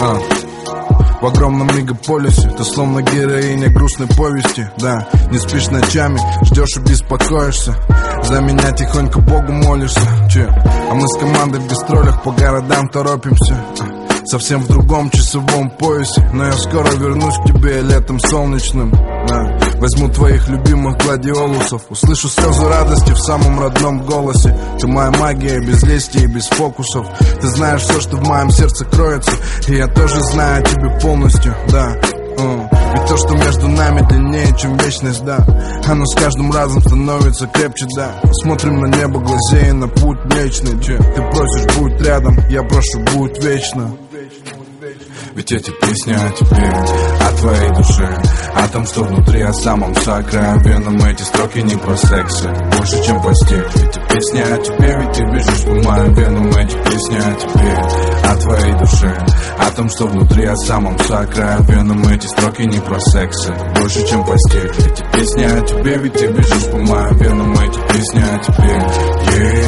А. В огромном мегаполисе Ты словно героиня грустной повести Да, не спишь ночами, ждешь и беспокоишься За меня тихонько Богу молишься Че? А мы с командой в гастролях по городам торопимся А. Совсем в другом часовом поясе Но я скоро вернусь к тебе летом солнечным. Да. Возьму твоих любимых гладиолусов Услышу слезы радости в самом родном голосе. Ты моя магия, без лести и без фокусов. Ты знаешь все, что в моем сердце кроется И я тоже знаю тебя полностью, да. Ведь то, что между нами длиннее, чем вечность, да. Оно с каждым разом становится крепче, да. Смотрим на небо, глазея на путь млечный Че? Ты просишь, будь рядом, я прошу, будь вечно ведь эти песни о тебе, о твоей душе О том, что внутри, о самом сокровенном. Эти строки не про секс, это больше, чем постель Эти песни о тебе, ведь ты бежишь по моим венам. Эти песни о тебе, о твоей душе О том, что внутри, о самом сокровенном. Эти строки не про секс, больше, чем постель Эти песни о тебе, ведь ты бежишь по моим венам. Эти песни о тебе, yeah,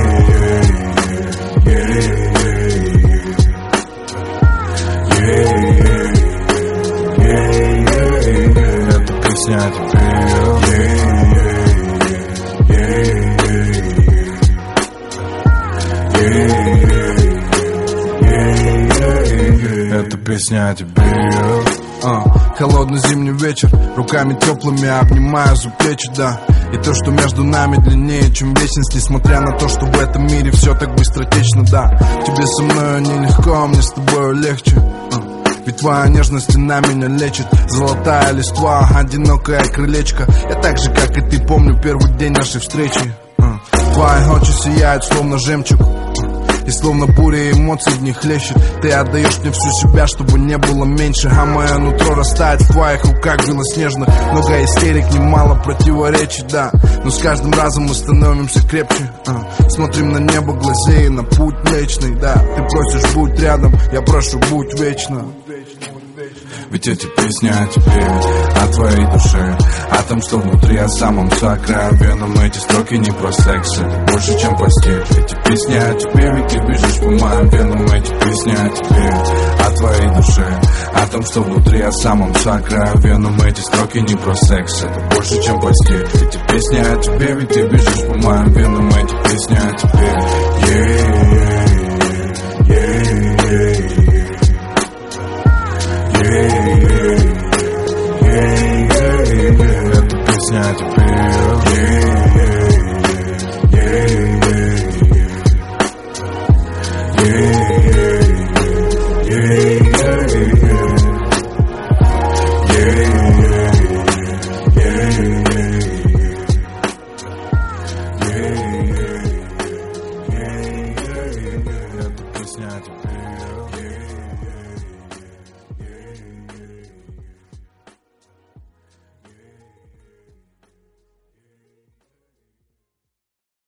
О тебе Это песня о тебе. А, Холодный зимний вечер Руками теплыми обнимаю за плечи, да. И то, что между нами длиннее, чем вечность Несмотря на то, что в этом мире все так быстротечно, да. Тебе со мной нелегко, а мне с тобой легче. А. Ведь твоя нежность на меня лечит. Золотая листва, одинокое крылечко. Я так же, как и ты, помню первый день нашей встречи. Твои очи сияют, словно жемчуг. И словно буря эмоций в них хлещет Ты отдаешь мне всю себя, чтобы не было меньше. А мое нутро растает в твоих руках белоснежных Много истерик, немало противоречий, да. Но с каждым разом мы становимся крепче. А. Смотрим на небо, глазея на путь вечный, да. Ты просишь, будь рядом, я прошу, будь вечно ведь эти песни о тебе, о твоей душе О том, что внутри, о самом сокровенном. Эти строки не про секс, это больше, чем постель Эти песни о тебе, ведь ты бежишь по моим венам Эти песни о тебе, о твоей душе О том, что внутри, о самом сокровенном. Эти строки не про секс, это больше, чем постель Эти песни о тебе, ведь ты бежишь по моим венам Эти песни о тебе, yeah, песня о